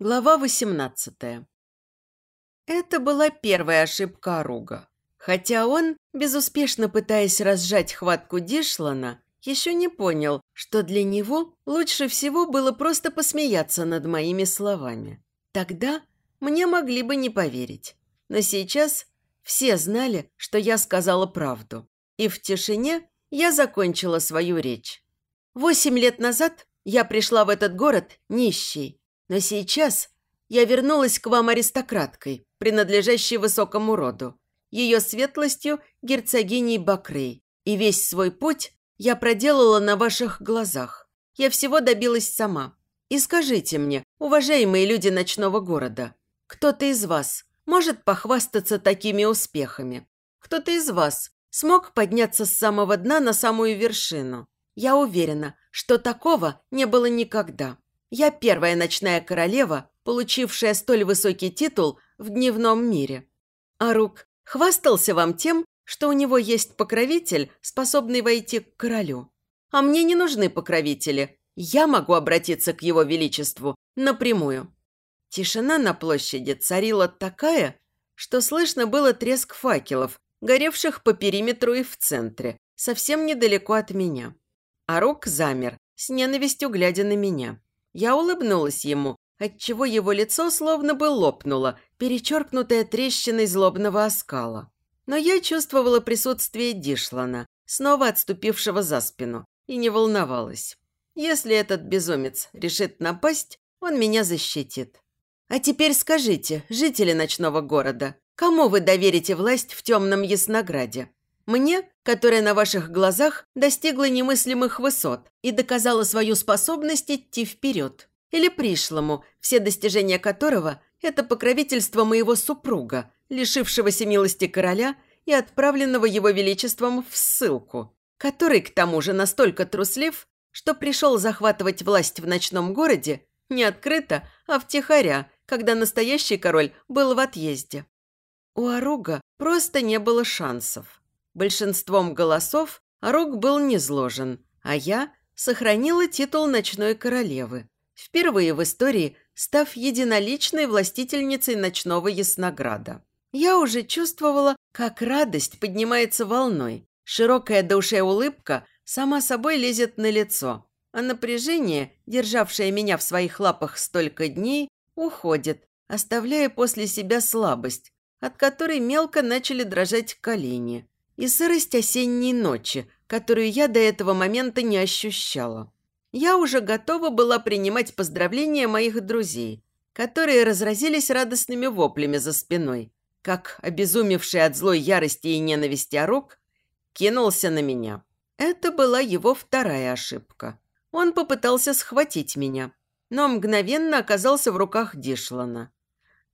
Глава 18 Это была первая ошибка Аруга. Хотя он, безуспешно пытаясь разжать хватку Дишлана, еще не понял, что для него лучше всего было просто посмеяться над моими словами. Тогда мне могли бы не поверить. Но сейчас все знали, что я сказала правду. И в тишине я закончила свою речь. Восемь лет назад я пришла в этот город нищей, но сейчас я вернулась к вам аристократкой, принадлежащей высокому роду, ее светлостью герцогиней Бакрей. И весь свой путь я проделала на ваших глазах. Я всего добилась сама. И скажите мне, уважаемые люди ночного города, кто-то из вас может похвастаться такими успехами? Кто-то из вас смог подняться с самого дна на самую вершину? Я уверена, что такого не было никогда. Я первая ночная королева, получившая столь высокий титул в дневном мире. Арук хвастался вам тем, что у него есть покровитель, способный войти к королю. А мне не нужны покровители. Я могу обратиться к его величеству напрямую. Тишина на площади царила такая, что слышно было треск факелов, горевших по периметру и в центре, совсем недалеко от меня. Арук замер, с ненавистью глядя на меня. Я улыбнулась ему, отчего его лицо словно бы лопнуло, перечеркнутое трещиной злобного оскала. Но я чувствовала присутствие Дишлана, снова отступившего за спину, и не волновалась. Если этот безумец решит напасть, он меня защитит. А теперь скажите, жители ночного города, кому вы доверите власть в темном Яснограде? Мне, которая на ваших глазах достигла немыслимых высот и доказала свою способность идти вперед. Или пришлому, все достижения которого – это покровительство моего супруга, лишившегося милости короля и отправленного его величеством в ссылку, который, к тому же, настолько труслив, что пришел захватывать власть в ночном городе не открыто, а втихаря, когда настоящий король был в отъезде. У Аруга просто не было шансов. Большинством голосов Рок был низложен, а я сохранила титул ночной королевы, впервые в истории став единоличной властительницей ночного Яснограда. Я уже чувствовала, как радость поднимается волной. Широкая до улыбка сама собой лезет на лицо, а напряжение, державшее меня в своих лапах столько дней, уходит, оставляя после себя слабость, от которой мелко начали дрожать колени и сырость осенней ночи, которую я до этого момента не ощущала. Я уже готова была принимать поздравления моих друзей, которые разразились радостными воплями за спиной, как обезумевший от злой ярости и ненависти Орок кинулся на меня. Это была его вторая ошибка. Он попытался схватить меня, но мгновенно оказался в руках Дишлана.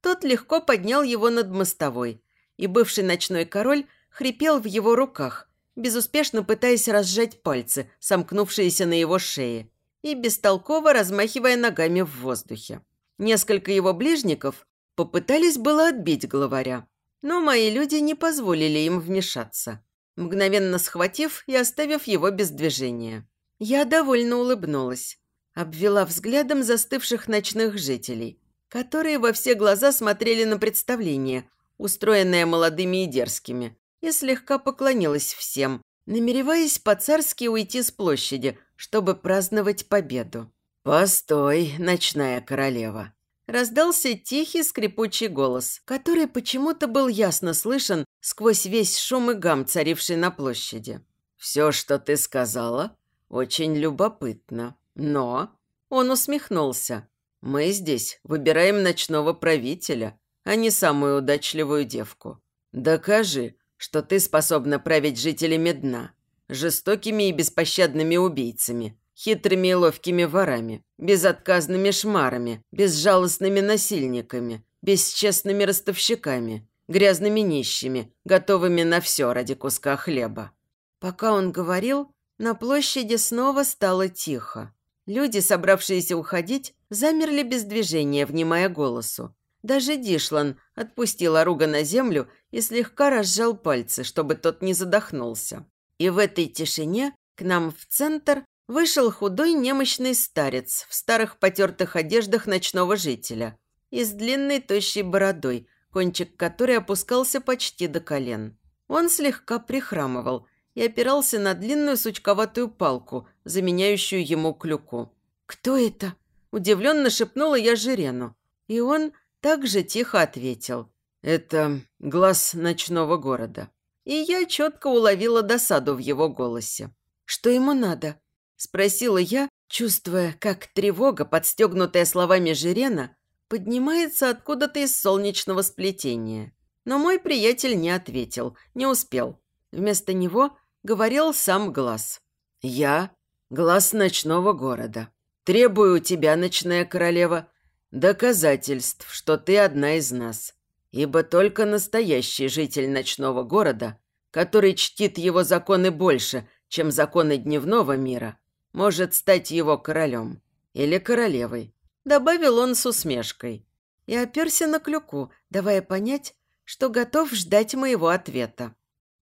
Тот легко поднял его над мостовой, и бывший ночной король хрипел в его руках, безуспешно пытаясь разжать пальцы, сомкнувшиеся на его шее, и бестолково размахивая ногами в воздухе. Несколько его ближников попытались было отбить главаря, но мои люди не позволили им вмешаться, мгновенно схватив и оставив его без движения. Я довольно улыбнулась, обвела взглядом застывших ночных жителей, которые во все глаза смотрели на представление, устроенное молодыми и дерзкими, и слегка поклонилась всем, намереваясь по-царски уйти с площади, чтобы праздновать победу. «Постой, ночная королева!» Раздался тихий скрипучий голос, который почему-то был ясно слышен сквозь весь шум и гам, царивший на площади. «Все, что ты сказала, очень любопытно. Но...» Он усмехнулся. «Мы здесь выбираем ночного правителя, а не самую удачливую девку. Докажи, что ты способна править жителями дна, жестокими и беспощадными убийцами, хитрыми и ловкими ворами, безотказными шмарами, безжалостными насильниками, бесчестными ростовщиками, грязными нищими, готовыми на все ради куска хлеба. Пока он говорил, на площади снова стало тихо. Люди, собравшиеся уходить, замерли без движения, внимая голосу. Даже Дишлан отпустил Аруга на землю и слегка разжал пальцы, чтобы тот не задохнулся. И в этой тишине к нам в центр вышел худой немощный старец в старых потертых одеждах ночного жителя и с длинной тощей бородой, кончик которой опускался почти до колен. Он слегка прихрамывал и опирался на длинную сучковатую палку, заменяющую ему клюку. «Кто это?» – удивленно шепнула я Жирену. И он также тихо ответил. «Это глаз ночного города». И я четко уловила досаду в его голосе. «Что ему надо?» – спросила я, чувствуя, как тревога, подстегнутая словами Жирена, поднимается откуда-то из солнечного сплетения. Но мой приятель не ответил, не успел. Вместо него говорил сам глаз. «Я – глаз ночного города. Требую тебя, ночная королева, доказательств, что ты одна из нас. Ибо только настоящий житель ночного города, который чтит его законы больше, чем законы дневного мира, может стать его королем или королевой», – добавил он с усмешкой. И оперся на клюку, давая понять, что готов ждать моего ответа.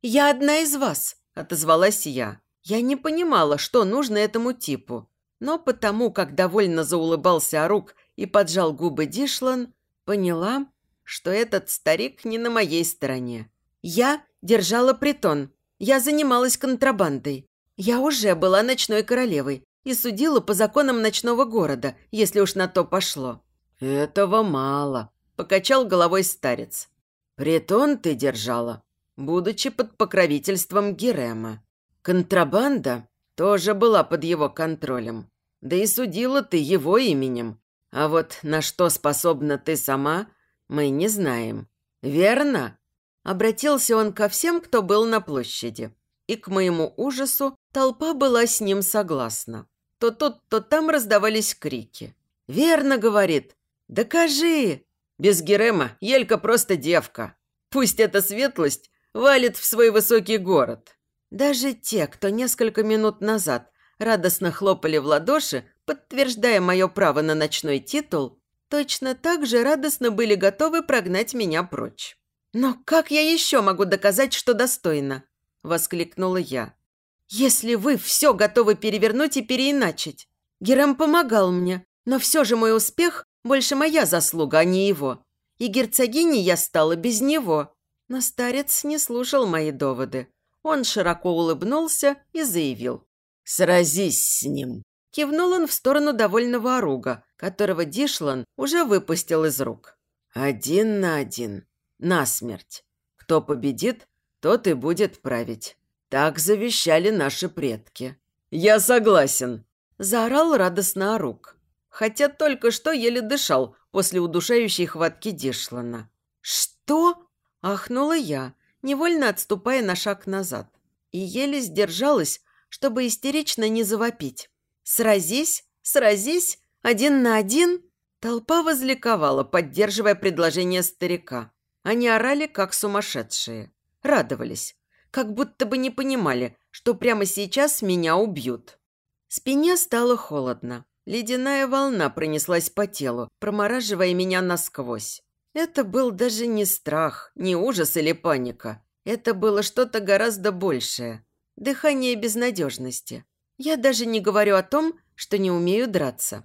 «Я одна из вас», – отозвалась я. Я не понимала, что нужно этому типу, но потому, как довольно заулыбался Арук и поджал губы Дишлан, поняла, что этот старик не на моей стороне. Я держала притон, я занималась контрабандой. Я уже была ночной королевой и судила по законам ночного города, если уж на то пошло. «Этого мало», – покачал головой старец. Притон ты держала, будучи под покровительством Герема. Контрабанда тоже была под его контролем. Да и судила ты его именем. А вот на что способна ты сама, мы не знаем. Верно?» Обратился он ко всем, кто был на площади. И к моему ужасу толпа была с ним согласна. То тут, то там раздавались крики. «Верно, — говорит, — докажи!» Без Герема Елька просто девка. Пусть эта светлость валит в свой высокий город. Даже те, кто несколько минут назад радостно хлопали в ладоши, подтверждая мое право на ночной титул, точно так же радостно были готовы прогнать меня прочь. «Но как я еще могу доказать, что достойна?» – воскликнула я. «Если вы все готовы перевернуть и переиначить. Герем помогал мне, но все же мой успех больше моя заслуга, а не его. И герцогиней я стала без него. Но старец не слушал мои доводы. Он широко улыбнулся и заявил. «Сразись с ним!» Кивнул он в сторону довольного оруга, которого Дишлан уже выпустил из рук. «Один на один. Насмерть. Кто победит, тот и будет править. Так завещали наши предки». «Я согласен!» – заорал радостно оруг хотя только что еле дышал после удушающей хватки Дишлана. «Что?» – ахнула я, невольно отступая на шаг назад. И еле сдержалась, чтобы истерично не завопить. «Сразись! Сразись! Один на один!» Толпа возликовала, поддерживая предложение старика. Они орали, как сумасшедшие. Радовались, как будто бы не понимали, что прямо сейчас меня убьют. Спине стало холодно. Ледяная волна пронеслась по телу, промораживая меня насквозь. Это был даже не страх, не ужас или паника. Это было что-то гораздо большее. Дыхание безнадежности. Я даже не говорю о том, что не умею драться.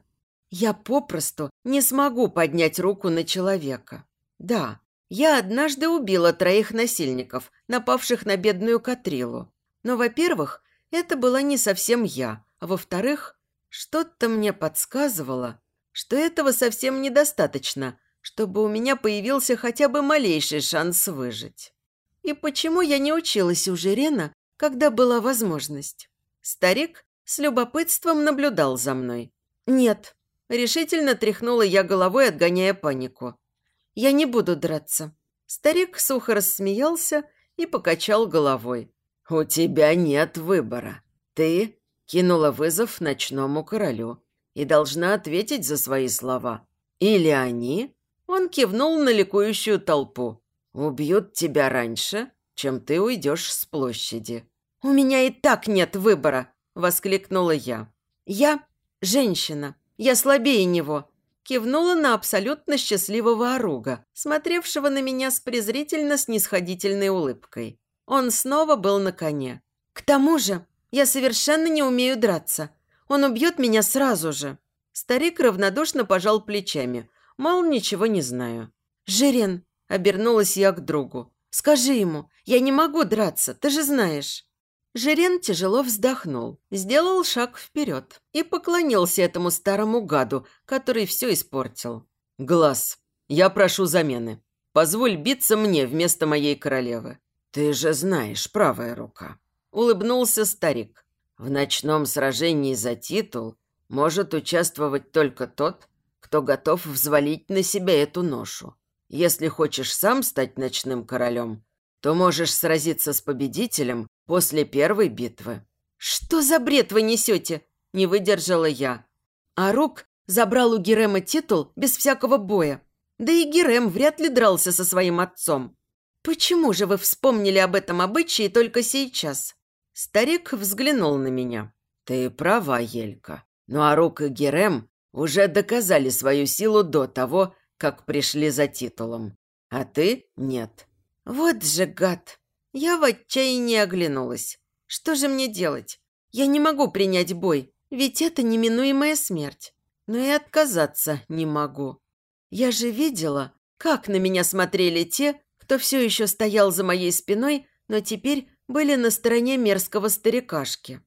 Я попросту не смогу поднять руку на человека. Да, я однажды убила троих насильников, напавших на бедную Катрилу. Но, во-первых, это была не совсем я, а во-вторых, что-то мне подсказывало, что этого совсем недостаточно, чтобы у меня появился хотя бы малейший шанс выжить. И почему я не училась у Жирена, когда была возможность? Старик с любопытством наблюдал за мной. «Нет», – решительно тряхнула я головой, отгоняя панику. «Я не буду драться». Старик сухо рассмеялся и покачал головой. «У тебя нет выбора. Ты кинула вызов ночному королю и должна ответить за свои слова. Или они, он кивнул на ликующую толпу, убьют тебя раньше, чем ты уйдешь с площади. «У меня и так нет выбора!» – воскликнула я. «Я женщина, я слабее него!» Кивнула на абсолютно счастливого оруга, смотревшего на меня с презрительно-снисходительной улыбкой. Он снова был на коне. «К тому же я совершенно не умею драться. Он убьет меня сразу же». Старик равнодушно пожал плечами. Мол, ничего не знаю. «Жирен», – обернулась я к другу. «Скажи ему, я не могу драться, ты же знаешь». Жирен тяжело вздохнул, сделал шаг вперед и поклонился этому старому гаду, который все испортил. «Глаз, я прошу замены. Позволь биться мне вместо моей королевы». «Ты же знаешь, правая рука», – улыбнулся старик. «В ночном сражении за титул может участвовать только тот, кто готов взвалить на себя эту ношу. Если хочешь сам стать ночным королем, то можешь сразиться с победителем после первой битвы». «Что за бред вы несете?» – не выдержала я. А Рук забрал у Герема титул без всякого боя. Да и Герем вряд ли дрался со своим отцом. «Почему же вы вспомнили об этом обычае только сейчас?» Старик взглянул на меня. «Ты права, Елька. Но Арук и Герем уже доказали свою силу до того, как пришли за титулом. А ты – нет». «Вот же гад!» Я в отчаянии оглянулась. «Что же мне делать? Я не могу принять бой, ведь это неминуемая смерть. Но и отказаться не могу. Я же видела, как на меня смотрели те, кто все еще стоял за моей спиной, но теперь были на стороне мерзкого старикашки.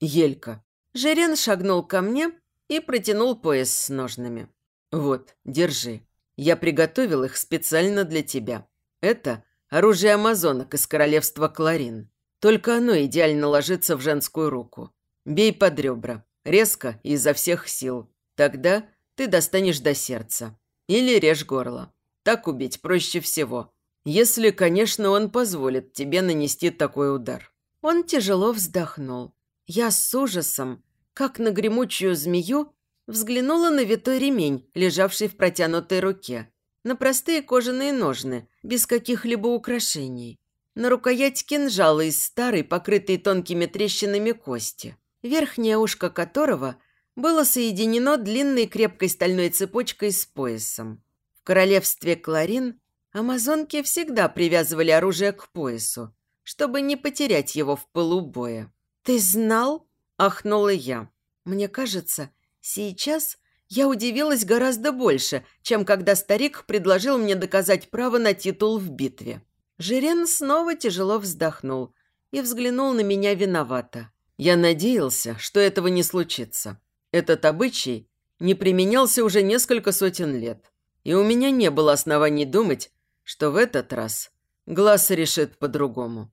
Елька. Жерен шагнул ко мне и протянул пояс с ножными. «Вот, держи. Я приготовил их специально для тебя. Это оружие амазонок из королевства Кларин. Только оно идеально ложится в женскую руку. Бей под ребра, резко и изо всех сил. Тогда ты достанешь до сердца. Или режь горло. Так убить проще всего. Если, конечно, он позволит тебе нанести такой удар». Он тяжело вздохнул. Я с ужасом, как на гремучую змею, взглянула на витой ремень, лежавший в протянутой руке, на простые кожаные ножны, без каких-либо украшений, на рукоять кинжала из старой, покрытой тонкими трещинами кости, верхнее ушко которого было соединено длинной крепкой стальной цепочкой с поясом. В королевстве Кларин амазонки всегда привязывали оружие к поясу, чтобы не потерять его в полубоя. «Ты знал?» – ахнула я. Мне кажется, сейчас я удивилась гораздо больше, чем когда старик предложил мне доказать право на титул в битве. Жирен снова тяжело вздохнул и взглянул на меня виновато. Я надеялся, что этого не случится. Этот обычай не применялся уже несколько сотен лет, и у меня не было оснований думать, что в этот раз глаз решит по-другому.